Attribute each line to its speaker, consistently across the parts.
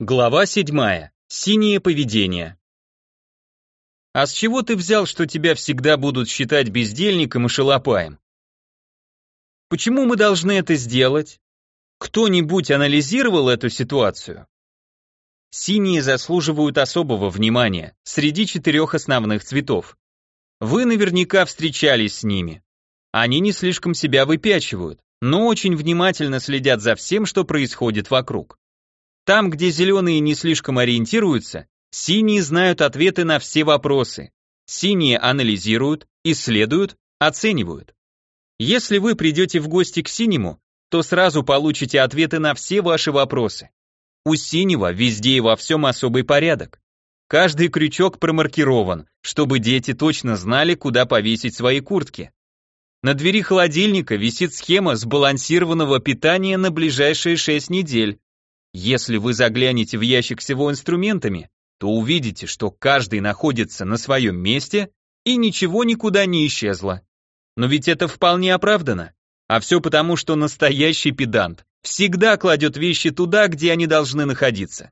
Speaker 1: Глава 7. Синее поведение. А с чего ты взял, что тебя всегда будут считать бездельником и шалопаем? Почему мы должны это сделать? Кто-нибудь анализировал эту ситуацию? Синие заслуживают особого внимания среди четырех основных цветов. Вы наверняка встречались с ними. Они не слишком себя выпячивают, но очень внимательно следят за всем, что происходит вокруг. Там, где зеленые не слишком ориентируются, синие знают ответы на все вопросы. Синие анализируют, исследуют, оценивают. Если вы придете в гости к синему, то сразу получите ответы на все ваши вопросы. У синего везде и во всем особый порядок. Каждый крючок промаркирован, чтобы дети точно знали, куда повесить свои куртки. На двери холодильника висит схема сбалансированного питания на ближайшие 6 недель. Если вы заглянете в ящик с его инструментами, то увидите, что каждый находится на своем месте и ничего никуда не исчезло. Но ведь это вполне оправдано. А все потому, что настоящий педант всегда кладет вещи туда, где они должны находиться.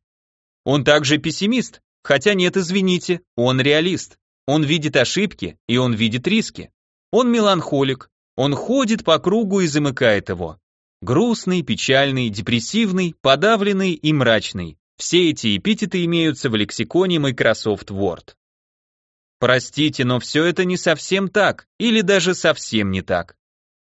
Speaker 1: Он также пессимист, хотя нет, извините, он реалист. Он видит ошибки и он видит риски. Он меланхолик, он ходит по кругу и замыкает его. Грустный, печальный, депрессивный, подавленный и мрачный. Все эти эпитеты имеются в лексиконе Microsoft Word. Простите, но все это не совсем так, или даже совсем не так.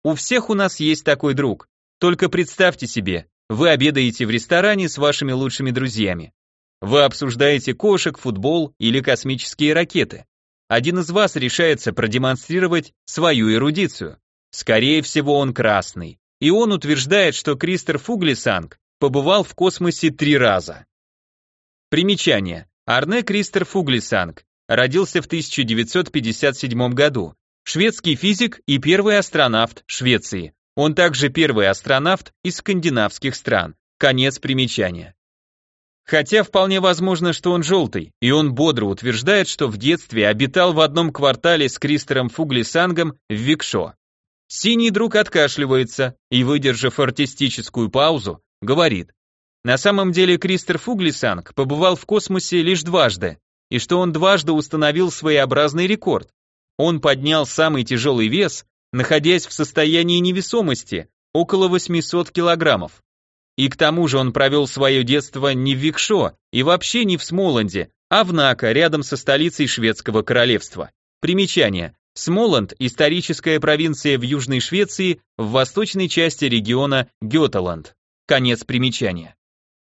Speaker 1: У всех у нас есть такой друг. Только представьте себе, вы обедаете в ресторане с вашими лучшими друзьями. Вы обсуждаете кошек, футбол или космические ракеты. Один из вас решается продемонстрировать свою эрудицию. Скорее всего, он красный и он утверждает, что Кристер Фуглисанг побывал в космосе три раза. Примечание. Арне Кристер Фуглисанг родился в 1957 году. Шведский физик и первый астронавт Швеции. Он также первый астронавт из скандинавских стран. Конец примечания. Хотя вполне возможно, что он желтый, и он бодро утверждает, что в детстве обитал в одном квартале с Кристером Фуглисангом в Викшо. Синий друг откашливается и, выдержав артистическую паузу, говорит, на самом деле Кристер Фуглисанг побывал в космосе лишь дважды, и что он дважды установил своеобразный рекорд. Он поднял самый тяжелый вес, находясь в состоянии невесомости, около 800 килограммов. И к тому же он провел свое детство не в Викшо и вообще не в Смоланде, а в Нака, рядом со столицей шведского королевства. Примечание. Смоланд – историческая провинция в Южной Швеции в восточной части региона Геталанд. Конец примечания.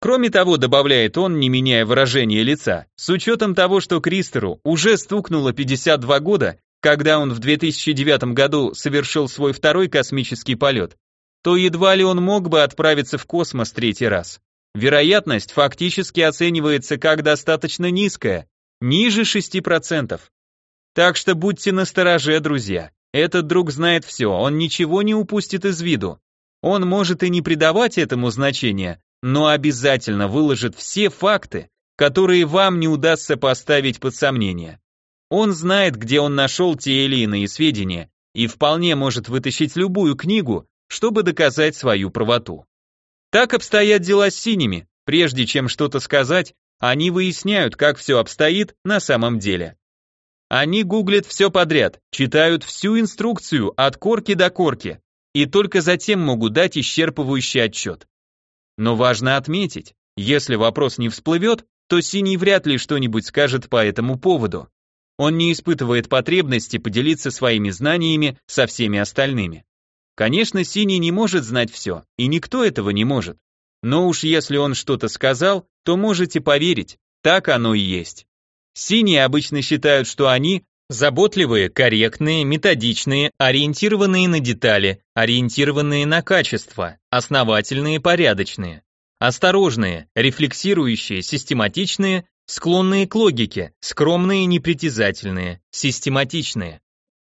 Speaker 1: Кроме того, добавляет он, не меняя выражения лица, с учетом того, что Кристеру уже стукнуло 52 года, когда он в 2009 году совершил свой второй космический полет, то едва ли он мог бы отправиться в космос третий раз. Вероятность фактически оценивается как достаточно низкая, ниже 6%. Так что будьте настороже, друзья. Этот друг знает все, он ничего не упустит из виду. Он может и не придавать этому значения, но обязательно выложит все факты, которые вам не удастся поставить под сомнение. Он знает, где он нашел те или иные сведения, и вполне может вытащить любую книгу, чтобы доказать свою правоту. Так обстоят дела с синими. Прежде чем что-то сказать, они выясняют, как все обстоит на самом деле. Они гуглят все подряд, читают всю инструкцию от корки до корки, и только затем могут дать исчерпывающий отчет. Но важно отметить, если вопрос не всплывет, то Синий вряд ли что-нибудь скажет по этому поводу. Он не испытывает потребности поделиться своими знаниями со всеми остальными. Конечно, Синий не может знать все, и никто этого не может. Но уж если он что-то сказал, то можете поверить, так оно и есть. Синие обычно считают, что они заботливые, корректные, методичные, ориентированные на детали, ориентированные на качество, основательные, порядочные, осторожные, рефлексирующие, систематичные, склонные к логике, скромные, непритязательные, систематичные.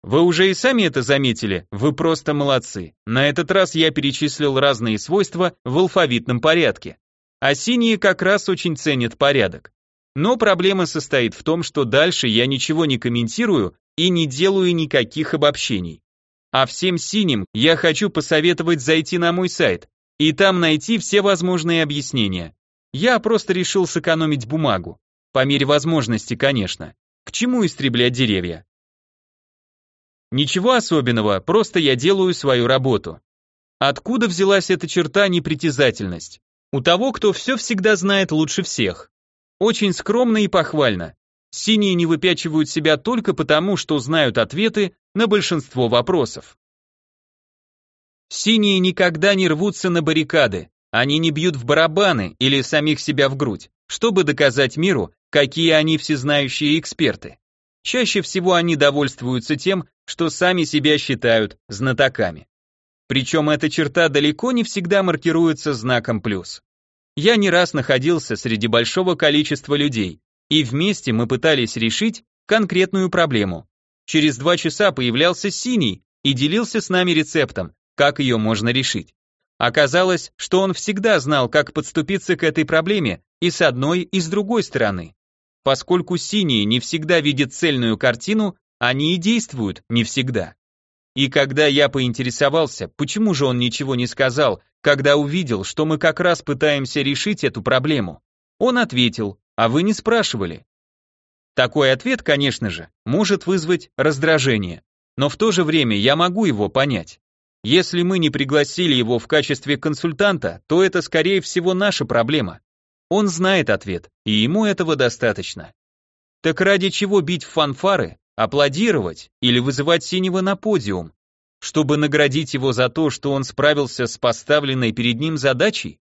Speaker 1: Вы уже и сами это заметили, вы просто молодцы. На этот раз я перечислил разные свойства в алфавитном порядке. А синие как раз очень ценят порядок. Но проблема состоит в том, что дальше я ничего не комментирую и не делаю никаких обобщений. А всем синим я хочу посоветовать зайти на мой сайт и там найти все возможные объяснения. Я просто решил сэкономить бумагу. По мере возможности, конечно. К чему истреблять деревья? Ничего особенного, просто я делаю свою работу. Откуда взялась эта черта непритязательность? У того, кто все всегда знает лучше всех. Очень скромно и похвально. Синие не выпячивают себя только потому, что знают ответы на большинство вопросов. Синие никогда не рвутся на баррикады, они не бьют в барабаны или самих себя в грудь, чтобы доказать миру, какие они всезнающие эксперты. Чаще всего они довольствуются тем, что сами себя считают знатоками. Причем эта черта далеко не всегда маркируется знаком плюс. Я не раз находился среди большого количества людей, и вместе мы пытались решить конкретную проблему. Через два часа появлялся синий и делился с нами рецептом, как ее можно решить. Оказалось, что он всегда знал, как подступиться к этой проблеме и с одной, и с другой стороны. Поскольку синие не всегда видят цельную картину, они и действуют не всегда. И когда я поинтересовался, почему же он ничего не сказал, когда увидел, что мы как раз пытаемся решить эту проблему, он ответил, а вы не спрашивали. Такой ответ, конечно же, может вызвать раздражение, но в то же время я могу его понять. Если мы не пригласили его в качестве консультанта, то это скорее всего наша проблема. Он знает ответ, и ему этого достаточно. Так ради чего бить в фанфары, аплодировать или вызывать синего на подиум, чтобы наградить его за то, что он справился с поставленной перед ним задачей?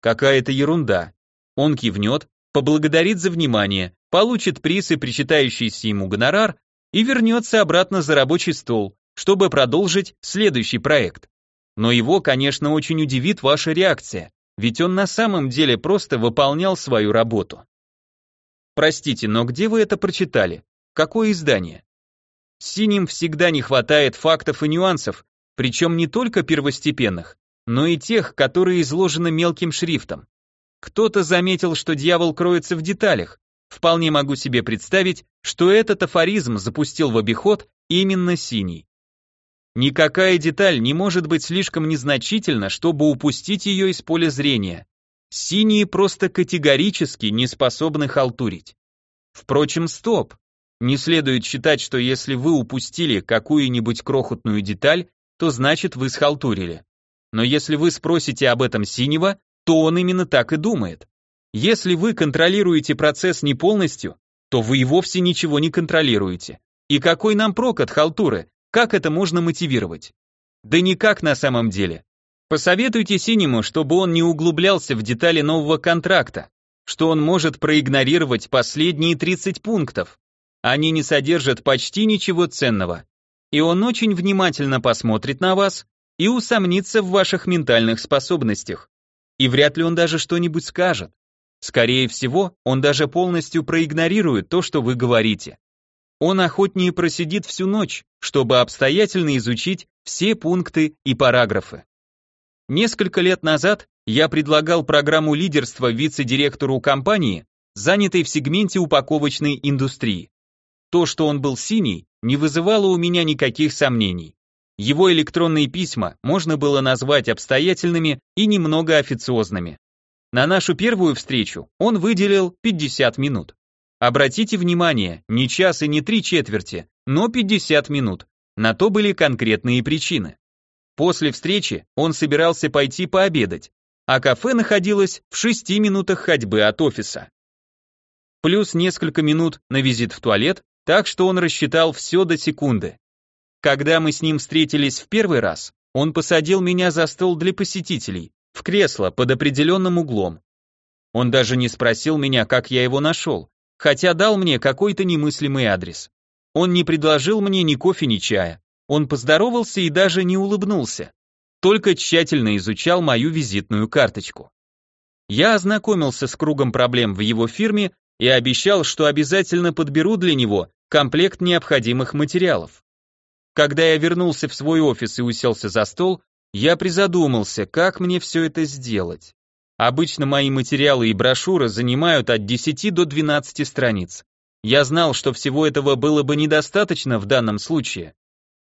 Speaker 1: Какая-то ерунда. Он кивнет, поблагодарит за внимание, получит приз и причитающийся ему гонорар и вернется обратно за рабочий стол, чтобы продолжить следующий проект. Но его, конечно, очень удивит ваша реакция, ведь он на самом деле просто выполнял свою работу. Простите, но где вы это прочитали? Какое издание? Синим всегда не хватает фактов и нюансов, причем не только первостепенных, но и тех, которые изложены мелким шрифтом. Кто-то заметил, что дьявол кроется в деталях. Вполне могу себе представить, что этот афоризм запустил в обиход именно синий. Никакая деталь не может быть слишком незначительна, чтобы упустить ее из поля зрения. Синие просто категорически не способны халтурить. Впрочем, стоп. Не следует считать, что если вы упустили какую-нибудь крохотную деталь, то значит вы схалтурили. Но если вы спросите об этом синего, то он именно так и думает. Если вы контролируете процесс не полностью, то вы и вовсе ничего не контролируете. И какой нам прок от халтуры? Как это можно мотивировать? Да никак на самом деле. Посоветуйте синему, чтобы он не углублялся в детали нового контракта, что он может проигнорировать последние 30 пунктов, они не содержат почти ничего ценного. И он очень внимательно посмотрит на вас и усомнится в ваших ментальных способностях. И вряд ли он даже что-нибудь скажет. Скорее всего, он даже полностью проигнорирует то, что вы говорите. Он охотнее просидит всю ночь, чтобы обстоятельно изучить все пункты и параграфы. Несколько лет назад я предлагал программу лидерства вице-директору компании, занятой в сегменте упаковочной индустрии. То, что он был синий, не вызывало у меня никаких сомнений. Его электронные письма можно было назвать обстоятельными и немного официозными. На нашу первую встречу он выделил 50 минут. Обратите внимание, не час и не три четверти, но 50 минут. На то были конкретные причины. После встречи он собирался пойти пообедать, а кафе находилось в 6 минутах ходьбы от офиса. Плюс несколько минут на визит в туалет так что он рассчитал все до секунды. Когда мы с ним встретились в первый раз, он посадил меня за стол для посетителей, в кресло под определенным углом. Он даже не спросил меня, как я его нашел, хотя дал мне какой-то немыслимый адрес. Он не предложил мне ни кофе, ни чая. Он поздоровался и даже не улыбнулся. Только тщательно изучал мою визитную карточку. Я ознакомился с кругом проблем в его фирме и обещал, что обязательно подберу для него комплект необходимых материалов. Когда я вернулся в свой офис и уселся за стол, я призадумался, как мне все это сделать. Обычно мои материалы и брошюры занимают от 10 до 12 страниц. Я знал, что всего этого было бы недостаточно в данном случае.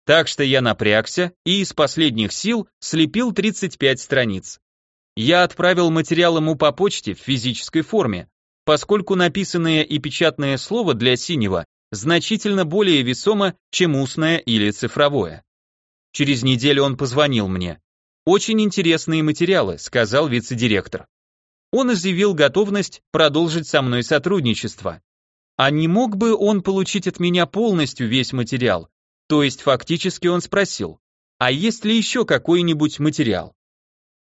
Speaker 1: Так что я напрягся и из последних сил слепил 35 страниц. Я отправил материал ему по почте в физической форме, поскольку написанное и печатное слово для синего значительно более весомо, чем устное или цифровое. Через неделю он позвонил мне. «Очень интересные материалы», — сказал вице-директор. Он изъявил готовность продолжить со мной сотрудничество. А не мог бы он получить от меня полностью весь материал? То есть фактически он спросил, а есть ли еще какой-нибудь материал?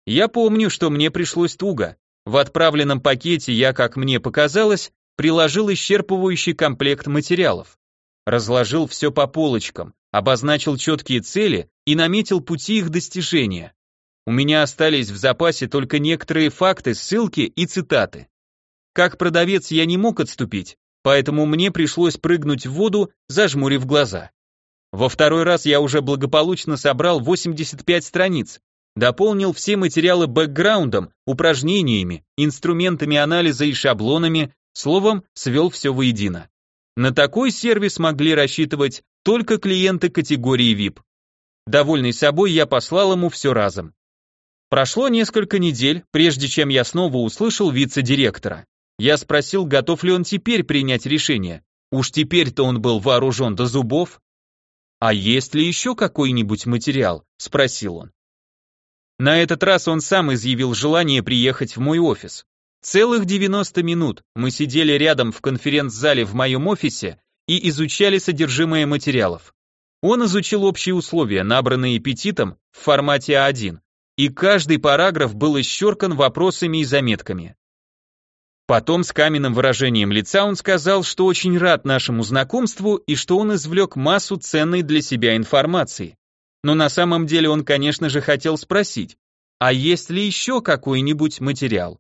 Speaker 1: Я помню, что мне пришлось туго. В отправленном пакете я, как мне показалось, приложил исчерпывающий комплект материалов. Разложил все по полочкам, обозначил четкие цели и наметил пути их достижения. У меня остались в запасе только некоторые факты, ссылки и цитаты. Как продавец я не мог отступить, поэтому мне пришлось прыгнуть в воду, зажмурив глаза. Во второй раз я уже благополучно собрал 85 страниц, дополнил все материалы бэкграундом, упражнениями, инструментами анализа и шаблонами, словом, свел все воедино. На такой сервис могли рассчитывать только клиенты категории VIP. Довольный собой, я послал ему все разом. Прошло несколько недель, прежде чем я снова услышал вице-директора. Я спросил, готов ли он теперь принять решение. Уж теперь-то он был вооружен до зубов. «А есть ли еще какой-нибудь материал?» – спросил он. На этот раз он сам изъявил желание приехать в мой офис. Целых 90 минут мы сидели рядом в конференц-зале в моем офисе и изучали содержимое материалов. Он изучил общие условия, набранные Петитом в формате А1, и каждый параграф был исчеркан вопросами и заметками. Потом с каменным выражением лица он сказал, что очень рад нашему знакомству и что он извлек массу ценной для себя информации. Но на самом деле он, конечно же, хотел спросить, а есть ли еще какой-нибудь материал?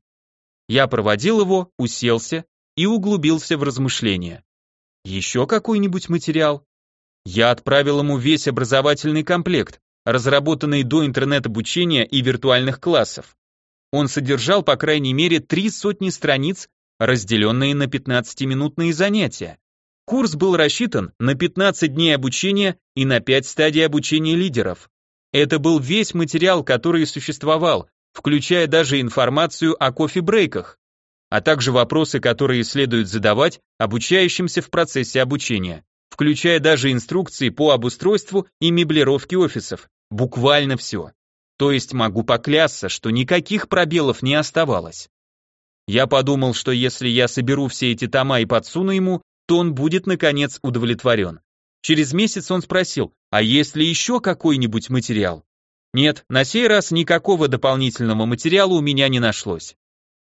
Speaker 1: Я проводил его, уселся и углубился в размышления. Еще какой-нибудь материал? Я отправил ему весь образовательный комплект, разработанный до интернет-обучения и виртуальных классов. Он содержал, по крайней мере, три сотни страниц, разделенные на 15-минутные занятия. Курс был рассчитан на 15 дней обучения и на 5 стадий обучения лидеров. Это был весь материал, который существовал, включая даже информацию о кофе-брейках, а также вопросы, которые следует задавать обучающимся в процессе обучения, включая даже инструкции по обустройству и меблировке офисов, Буквально все. То есть могу поклясться, что никаких пробелов не оставалось. Я подумал, что если я соберу все эти тома и подсуну ему, то он будет, наконец, удовлетворен. Через месяц он спросил, а есть ли еще какой-нибудь материал? Нет, на сей раз никакого дополнительного материала у меня не нашлось.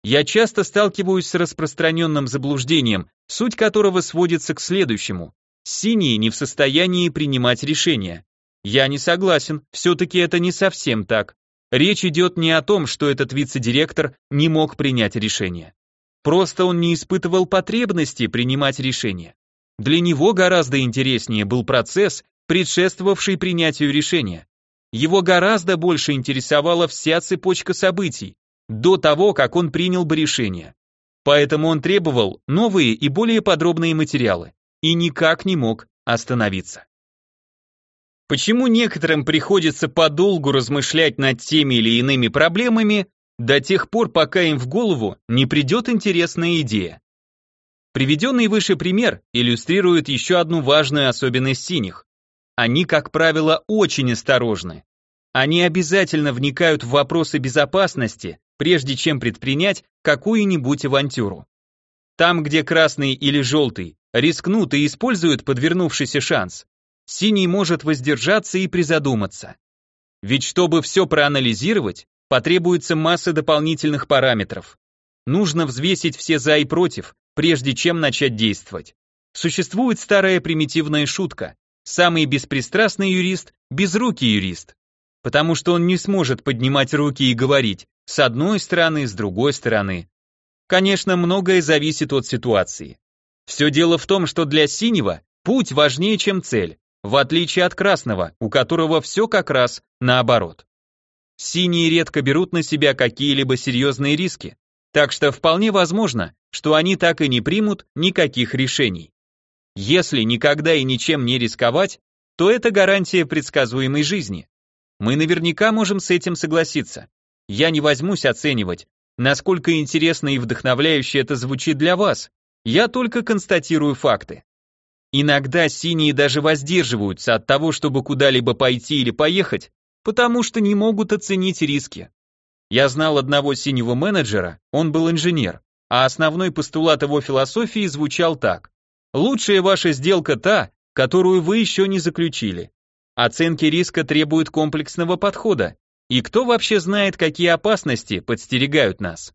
Speaker 1: Я часто сталкиваюсь с распространенным заблуждением, суть которого сводится к следующему. Синие не в состоянии принимать решения. Я не согласен, все-таки это не совсем так. Речь идет не о том, что этот вице-директор не мог принять решение. Просто он не испытывал потребности принимать решения. Для него гораздо интереснее был процесс, предшествовавший принятию решения. Его гораздо больше интересовала вся цепочка событий, до того, как он принял бы решение. Поэтому он требовал новые и более подробные материалы и никак не мог остановиться. Почему некоторым приходится подолгу размышлять над теми или иными проблемами до тех пор, пока им в голову не придет интересная идея? Приведенный выше пример иллюстрирует еще одну важную особенность синих. Они, как правило, очень осторожны. Они обязательно вникают в вопросы безопасности, прежде чем предпринять какую-нибудь авантюру. Там, где красный или желтый рискнут и используют подвернувшийся шанс, Синий может воздержаться и призадуматься. Ведь чтобы все проанализировать, потребуется масса дополнительных параметров. Нужно взвесить все за и против, прежде чем начать действовать. Существует старая примитивная шутка. Самый беспристрастный юрист – безрукий юрист. Потому что он не сможет поднимать руки и говорить с одной стороны, с другой стороны. Конечно, многое зависит от ситуации. Все дело в том, что для синего путь важнее, чем цель в отличие от красного, у которого все как раз наоборот. Синие редко берут на себя какие-либо серьезные риски, так что вполне возможно, что они так и не примут никаких решений. Если никогда и ничем не рисковать, то это гарантия предсказуемой жизни. Мы наверняка можем с этим согласиться. Я не возьмусь оценивать, насколько интересно и вдохновляюще это звучит для вас. Я только констатирую факты. Иногда синие даже воздерживаются от того, чтобы куда-либо пойти или поехать, потому что не могут оценить риски. Я знал одного синего менеджера, он был инженер, а основной постулат его философии звучал так. Лучшая ваша сделка та, которую вы еще не заключили. Оценки риска требуют комплексного подхода, и кто вообще знает, какие опасности подстерегают нас?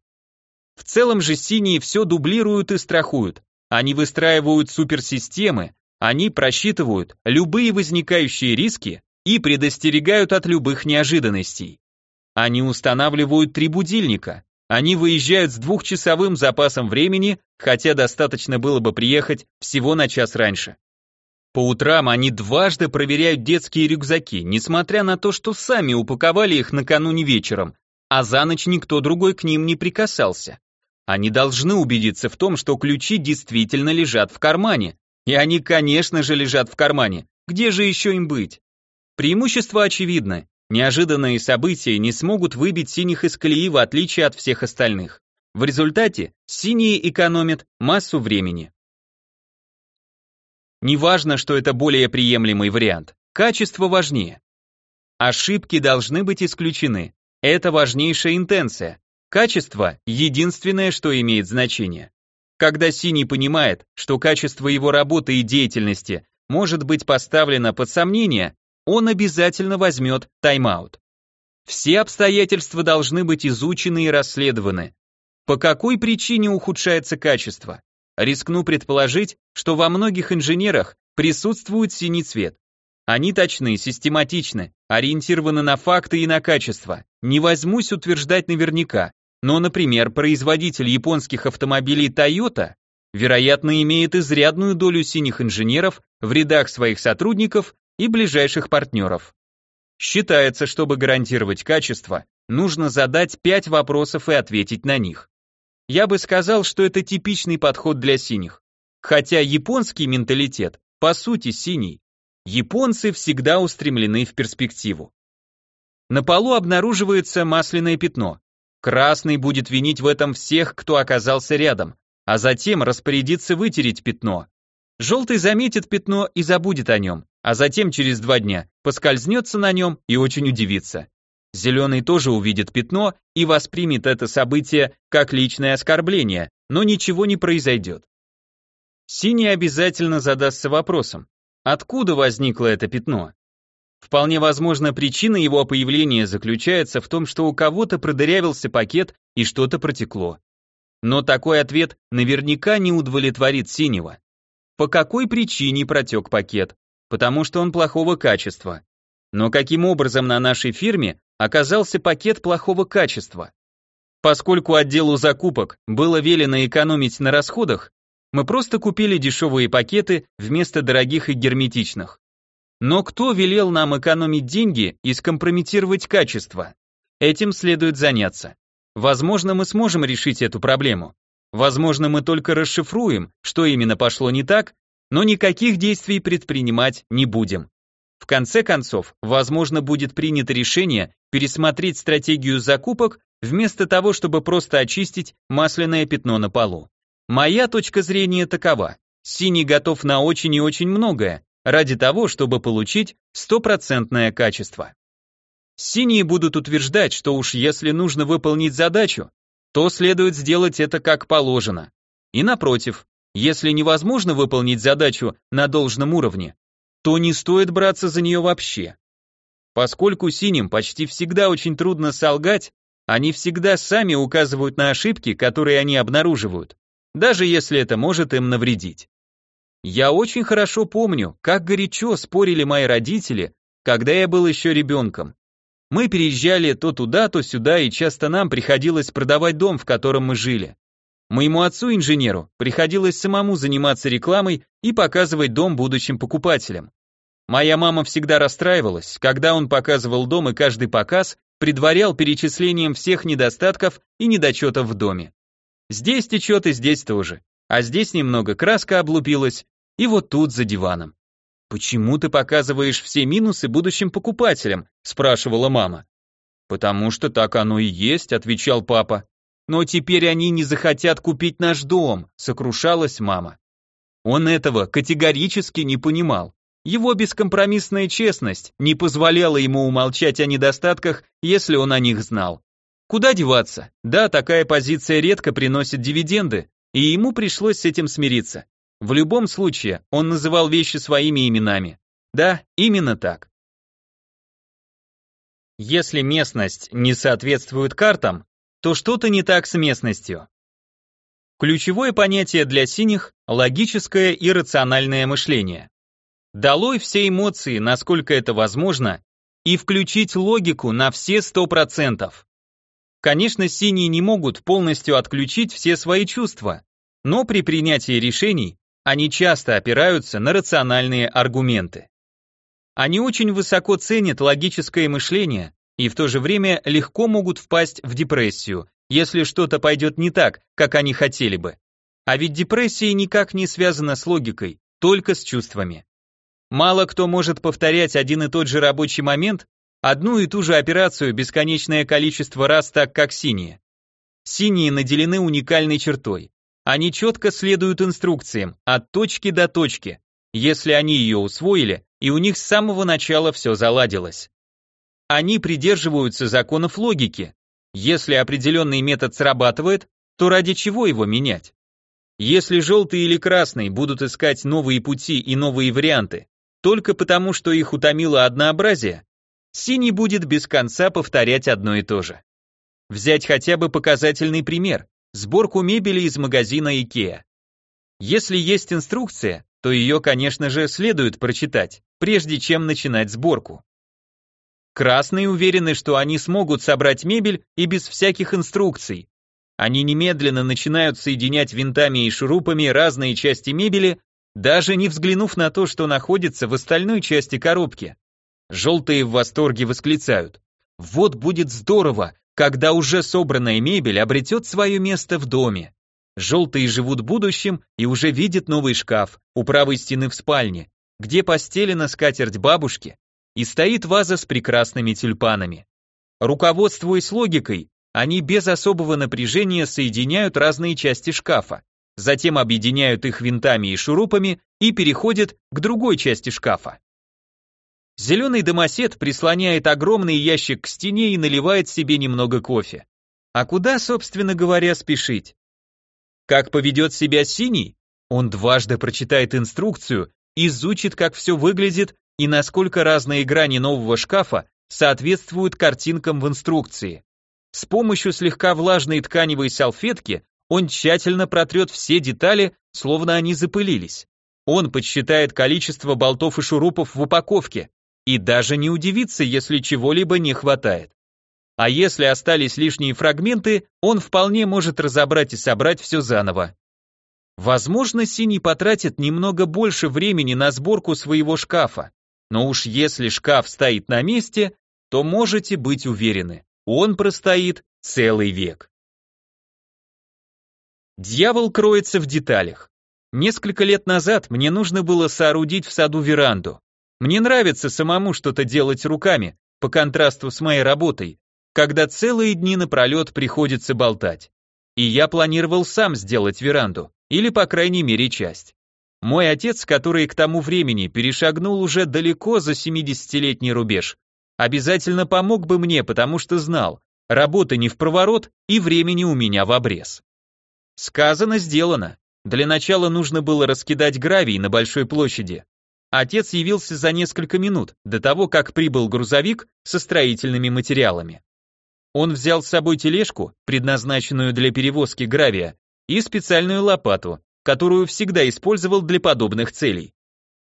Speaker 1: В целом же синие все дублируют и страхуют. Они выстраивают суперсистемы, они просчитывают любые возникающие риски и предостерегают от любых неожиданностей. Они устанавливают три будильника, они выезжают с двухчасовым запасом времени, хотя достаточно было бы приехать всего на час раньше. По утрам они дважды проверяют детские рюкзаки, несмотря на то, что сами упаковали их накануне вечером, а за ночь никто другой к ним не прикасался. Они должны убедиться в том, что ключи действительно лежат в кармане. И они, конечно же, лежат в кармане. Где же еще им быть? Преимущество очевидно. Неожиданные события не смогут выбить синих из колеи в отличие от всех остальных. В результате синие экономят массу времени. Неважно, что это более приемлемый вариант. Качество важнее. Ошибки должны быть исключены. Это важнейшая интенция. Качество – единственное, что имеет значение. Когда синий понимает, что качество его работы и деятельности может быть поставлено под сомнение, он обязательно возьмет тайм-аут. Все обстоятельства должны быть изучены и расследованы. По какой причине ухудшается качество? Рискну предположить, что во многих инженерах присутствует синий цвет. Они точны, систематичны, ориентированы на факты и на качество. Не возьмусь утверждать наверняка, но, например, производитель японских автомобилей Toyota, вероятно, имеет изрядную долю синих инженеров в рядах своих сотрудников и ближайших партнеров. Считается, чтобы гарантировать качество, нужно задать 5 вопросов и ответить на них. Я бы сказал, что это типичный подход для синих. Хотя японский менталитет, по сути, синий. Японцы всегда устремлены в перспективу. На полу обнаруживается масляное пятно. Красный будет винить в этом всех, кто оказался рядом, а затем распорядиться вытереть пятно. Желтый заметит пятно и забудет о нем, а затем через два дня поскользнется на нем и очень удивится. Зеленый тоже увидит пятно и воспримет это событие как личное оскорбление, но ничего не произойдет. Синий обязательно задастся вопросом, Откуда возникло это пятно? Вполне возможно, причина его появления заключается в том, что у кого-то продырявился пакет и что-то протекло. Но такой ответ наверняка не удовлетворит синего. По какой причине протек пакет? Потому что он плохого качества. Но каким образом на нашей фирме оказался пакет плохого качества? Поскольку отделу закупок было велено экономить на расходах, мы просто купили дешевые пакеты вместо дорогих и герметичных. Но кто велел нам экономить деньги и скомпрометировать качество? Этим следует заняться. Возможно, мы сможем решить эту проблему. Возможно, мы только расшифруем, что именно пошло не так, но никаких действий предпринимать не будем. В конце концов, возможно, будет принято решение пересмотреть стратегию закупок вместо того, чтобы просто очистить масляное пятно на полу. Моя точка зрения такова. Синий готов на очень и очень многое, ради того, чтобы получить стопроцентное качество. Синие будут утверждать, что уж если нужно выполнить задачу, то следует сделать это как положено. И напротив, если невозможно выполнить задачу на должном уровне, то не стоит браться за нее вообще. Поскольку синим почти всегда очень трудно солгать, они всегда сами указывают на ошибки, которые они обнаруживают даже если это может им навредить. Я очень хорошо помню, как горячо спорили мои родители, когда я был еще ребенком. Мы переезжали то туда, то сюда, и часто нам приходилось продавать дом, в котором мы жили. Моему отцу-инженеру приходилось самому заниматься рекламой и показывать дом будущим покупателям. Моя мама всегда расстраивалась, когда он показывал дом, и каждый показ предварял перечислением всех недостатков и недочетов в доме. Здесь течет и здесь тоже. А здесь немного краска облупилась, и вот тут за диваном. «Почему ты показываешь все минусы будущим покупателям?» – спрашивала мама. Потому что так оно и есть, отвечал папа. Но теперь они не захотят купить наш дом, сокрушалась мама. Он этого категорически не понимал. Его бескомпромиссная честность не позволяла ему умолчать о недостатках, если он о них знал. Куда деваться? Да, такая позиция редко приносит дивиденды, и ему пришлось с этим смириться. В любом случае, он называл вещи своими именами. Да, именно так. Если местность не соответствует картам, то что-то не так с местностью. Ключевое понятие для синих – логическое и рациональное мышление. Долой все эмоции, насколько это возможно, и включить логику на все 100%. Конечно, синие не могут полностью отключить все свои чувства, но при принятии решений они часто опираются на рациональные аргументы. Они очень высоко ценят логическое мышление и в то же время легко могут впасть в депрессию, если что-то пойдет не так, как они хотели бы. А ведь депрессия никак не связана с логикой, только с чувствами. Мало кто может повторять один и тот же рабочий момент, одну и ту же операцию бесконечное количество раз так, как синие. Синие наделены уникальной чертой. Они четко следуют инструкциям, от точки до точки. Если они ее усвоили, и у них с самого начала все заладилось. Они придерживаются законов логики. Если определенный метод срабатывает, то ради чего его менять? Если желтый или красный будут искать новые пути и новые варианты, только потому, что их утомило однообразие, синий будет без конца повторять одно и то же. Взять хотя бы показательный пример – сборку мебели из магазина IKEA. Если есть инструкция, то ее, конечно же, следует прочитать, прежде чем начинать сборку. Красные уверены, что они смогут собрать мебель и без всяких инструкций. Они немедленно начинают соединять винтами и шурупами разные части мебели, даже не взглянув на то, что находится в остальной части коробки. Желтые в восторге восклицают. Вот будет здорово, когда уже собранная мебель обретет свое место в доме. Желтые живут будущим и уже видят новый шкаф у правой стены в спальне, где постелена скатерть бабушки и стоит ваза с прекрасными тюльпанами. Руководствуясь логикой, они без особого напряжения соединяют разные части шкафа затем объединяют их винтами и шурупами и переходят к другой части шкафа. Зеленый домосед прислоняет огромный ящик к стене и наливает себе немного кофе. А куда, собственно говоря, спешить? Как поведет себя синий? Он дважды прочитает инструкцию, изучит, как все выглядит и насколько разные грани нового шкафа соответствуют картинкам в инструкции. С помощью слегка влажной тканевой салфетки он тщательно протрет все детали, словно они запылились. Он подсчитает количество болтов и шурупов в упаковке и даже не удивится, если чего-либо не хватает. А если остались лишние фрагменты, он вполне может разобрать и собрать все заново. Возможно, Синий потратит немного больше времени на сборку своего шкафа, но уж если шкаф стоит на месте, то можете быть уверены, он простоит целый век. Дьявол кроется в деталях. Несколько лет назад мне нужно было соорудить в саду веранду. Мне нравится самому что-то делать руками, по контрасту с моей работой, когда целые дни напролет приходится болтать. И я планировал сам сделать веранду, или по крайней мере часть. Мой отец, который к тому времени перешагнул уже далеко за 70-летний рубеж, обязательно помог бы мне, потому что знал, работы не в проворот и времени у меня в обрез. Сказано, сделано. Для начала нужно было раскидать гравий на большой площади. Отец явился за несколько минут до того, как прибыл грузовик со строительными материалами. Он взял с собой тележку, предназначенную для перевозки гравия, и специальную лопату, которую всегда использовал для подобных целей.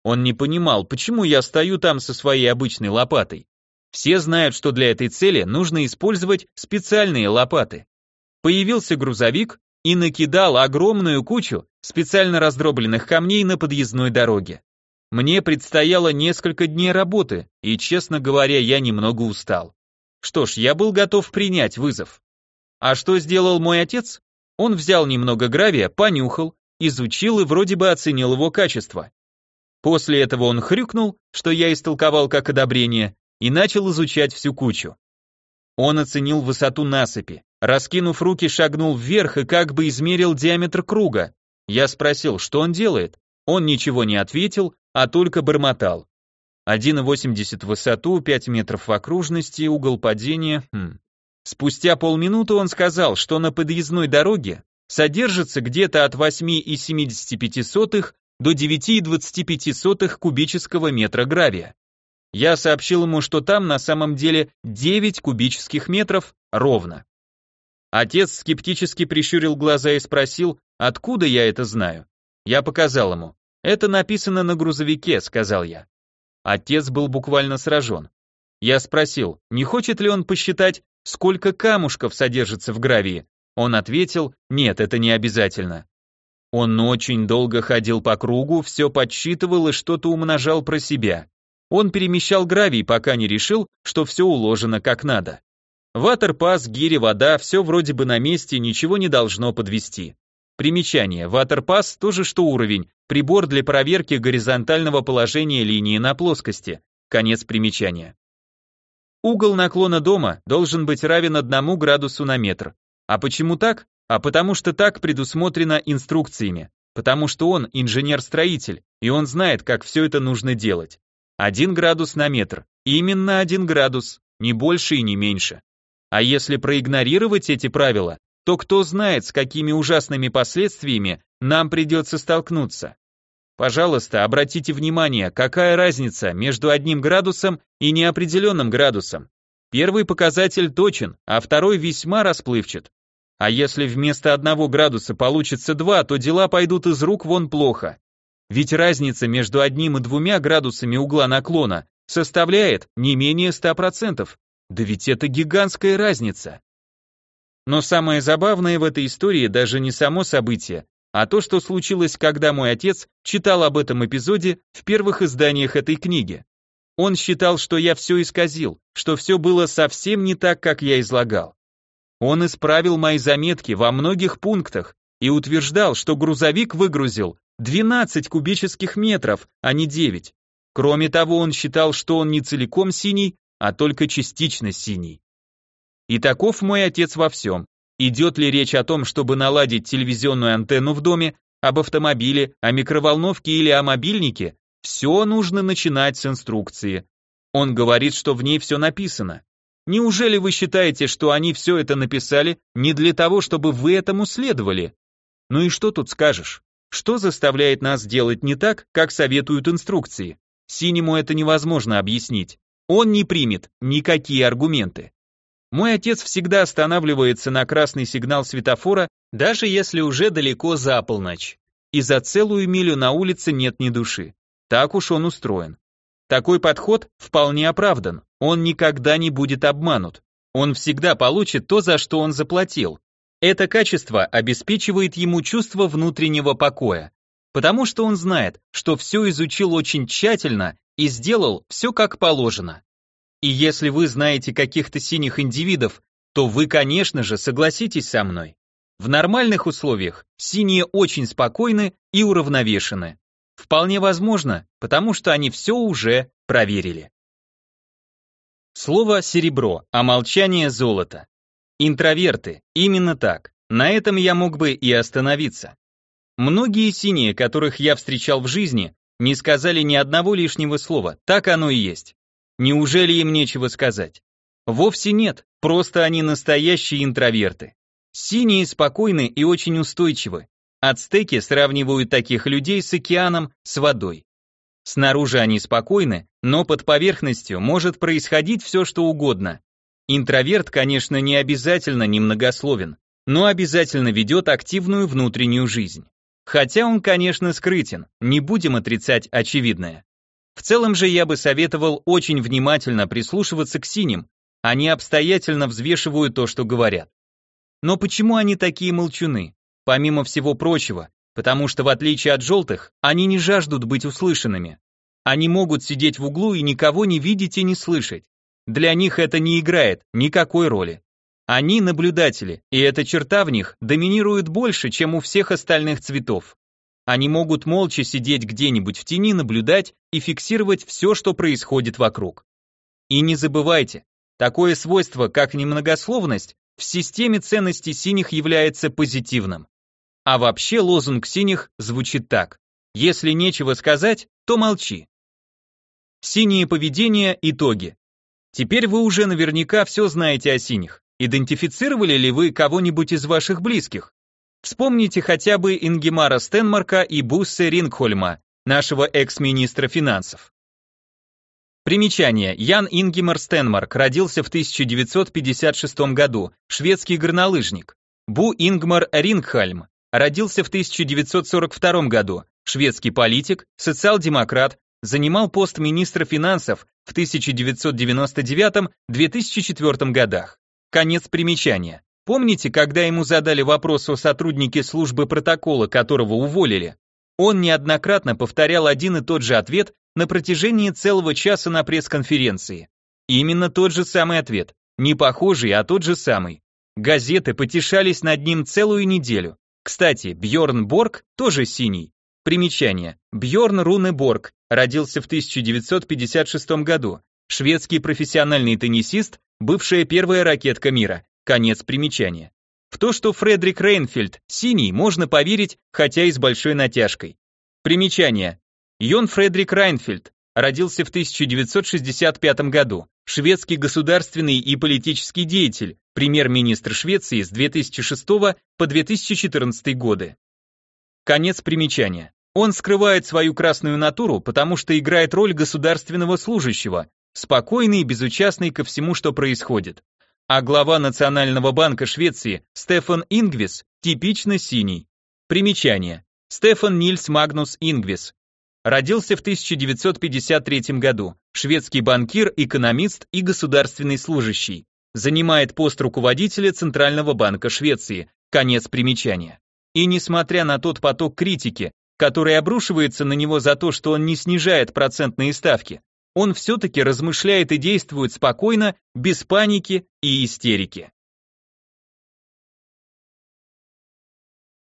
Speaker 1: Он не понимал, почему я стою там со своей обычной лопатой. Все знают, что для этой цели нужно использовать специальные лопаты. Появился грузовик, и накидал огромную кучу специально раздробленных камней на подъездной дороге. Мне предстояло несколько дней работы, и, честно говоря, я немного устал. Что ж, я был готов принять вызов. А что сделал мой отец? Он взял немного гравия, понюхал, изучил и вроде бы оценил его качество. После этого он хрюкнул, что я истолковал как одобрение, и начал изучать всю кучу. Он оценил высоту насыпи, раскинув руки, шагнул вверх и как бы измерил диаметр круга. Я спросил, что он делает. Он ничего не ответил, а только бормотал. 1,80 в высоту, 5 метров в окружности, угол падения. Хм. Спустя полминуты он сказал, что на подъездной дороге содержится где-то от 8,75 до 9,25 кубического метра гравия. Я сообщил ему, что там на самом деле 9 кубических метров ровно. Отец скептически прищурил глаза и спросил, откуда я это знаю. Я показал ему. «Это написано на грузовике», — сказал я. Отец был буквально сражен. Я спросил, не хочет ли он посчитать, сколько камушков содержится в гравии. Он ответил, нет, это не обязательно. Он очень долго ходил по кругу, все подсчитывал и что-то умножал про себя. Он перемещал гравий, пока не решил, что все уложено как надо. Ватерпас, гири, вода, все вроде бы на месте, ничего не должно подвести. Примечание. Ватерпас тоже что уровень, прибор для проверки горизонтального положения линии на плоскости. Конец примечания. Угол наклона дома должен быть равен одному градусу на метр. А почему так? А потому что так предусмотрено инструкциями. Потому что он инженер-строитель, и он знает, как все это нужно делать. Один градус на метр. Именно один градус, не больше и не меньше. А если проигнорировать эти правила, то кто знает, с какими ужасными последствиями нам придется столкнуться. Пожалуйста, обратите внимание, какая разница между одним градусом и неопределенным градусом. Первый показатель точен, а второй весьма расплывчат. А если вместо одного градуса получится два, то дела пойдут из рук вон плохо. Ведь разница между одним и двумя градусами угла наклона составляет не менее 100%. Да ведь это гигантская разница. Но самое забавное в этой истории даже не само событие, а то, что случилось, когда мой отец читал об этом эпизоде в первых изданиях этой книги. Он считал, что я все исказил, что все было совсем не так, как я излагал. Он исправил мои заметки во многих пунктах и утверждал, что грузовик выгрузил 12 кубических метров, а не 9. Кроме того, он считал, что он не целиком синий, а только частично синий. И таков мой отец во всем. Идет ли речь о том, чтобы наладить телевизионную антенну в доме, об автомобиле, о микроволновке или о мобильнике, все нужно начинать с инструкции. Он говорит, что в ней все написано. Неужели вы считаете, что они все это написали не для того, чтобы вы этому следовали? Ну и что тут скажешь? Что заставляет нас делать не так, как советуют инструкции? Синему это невозможно объяснить. Он не примет никакие аргументы. Мой отец всегда останавливается на красный сигнал светофора, даже если уже далеко за полночь. И за целую милю на улице нет ни души. Так уж он устроен. Такой подход вполне оправдан. Он никогда не будет обманут. Он всегда получит то, за что он заплатил. Это качество обеспечивает ему чувство внутреннего покоя, потому что он знает, что все изучил очень тщательно и сделал все как положено. И если вы знаете каких-то синих индивидов, то вы, конечно же, согласитесь со мной. В нормальных условиях синие очень спокойны и уравновешены. Вполне возможно, потому что они все уже проверили. Слово «серебро», а молчание «золото». Интроверты, именно так. На этом я мог бы и остановиться. Многие синие, которых я встречал в жизни, не сказали ни одного лишнего слова, так оно и есть. Неужели им нечего сказать? Вовсе нет, просто они настоящие интроверты. Синие спокойны и очень устойчивы. Ацтеки сравнивают таких людей с океаном, с водой. Снаружи они спокойны, но под поверхностью может происходить все, что угодно. Интроверт, конечно, не обязательно немногословен, но обязательно ведет активную внутреннюю жизнь. Хотя он, конечно, скрытен, не будем отрицать очевидное. В целом же я бы советовал очень внимательно прислушиваться к синим, они обстоятельно взвешивают то, что говорят. Но почему они такие молчуны? Помимо всего прочего, потому что в отличие от желтых, они не жаждут быть услышанными. Они могут сидеть в углу и никого не видеть и не слышать. Для них это не играет никакой роли. Они наблюдатели, и эта черта в них доминирует больше, чем у всех остальных цветов. Они могут молча сидеть где-нибудь в тени, наблюдать и фиксировать все, что происходит вокруг. И не забывайте, Такое свойство, как немногословность, в системе ценностей синих является позитивным. А вообще лозунг синих звучит так. Если нечего сказать, то молчи. Синие поведения – итоги. Теперь вы уже наверняка все знаете о синих. Идентифицировали ли вы кого-нибудь из ваших близких? Вспомните хотя бы Ингемара Стенмарка и Буссе Рингхольма, нашего экс-министра финансов. Примечание. Ян Ингемар Стенмарк родился в 1956 году, шведский горнолыжник. Бу Ингмар Рингхальм родился в 1942 году, шведский политик, социал-демократ, занимал пост министра финансов в 1999-2004 годах. Конец примечания. Помните, когда ему задали вопрос о сотруднике службы протокола, которого уволили? Он неоднократно повторял один и тот же ответ на протяжении целого часа на пресс-конференции. Именно тот же самый ответ, не похожий, а тот же самый. Газеты потешались над ним целую неделю. Кстати, Бьорн Борг тоже синий. Примечание. Бьорн Руне Борг родился в 1956 году. Шведский профессиональный теннисист, бывшая первая ракетка мира. Конец примечания. В то, что Фредерик Рейнфельд синий, можно поверить, хотя и с большой натяжкой. Примечание. Йон Фредерик Райнфельд родился в 1965 году, шведский государственный и политический деятель, премьер-министр Швеции с 2006 по 2014 годы. Конец примечания. Он скрывает свою красную натуру, потому что играет роль государственного служащего, спокойный и безучастный ко всему, что происходит. А глава Национального банка Швеции Стефан Ингвис типично синий. Примечание. Стефан Нильс Магнус Ингвис. Родился в 1953 году. Шведский банкир, экономист и государственный служащий. Занимает пост руководителя Центрального банка Швеции. Конец примечания. И несмотря на тот поток критики, который обрушивается на него за то, что он не снижает процентные ставки, он все-таки размышляет и действует спокойно, без паники и истерики.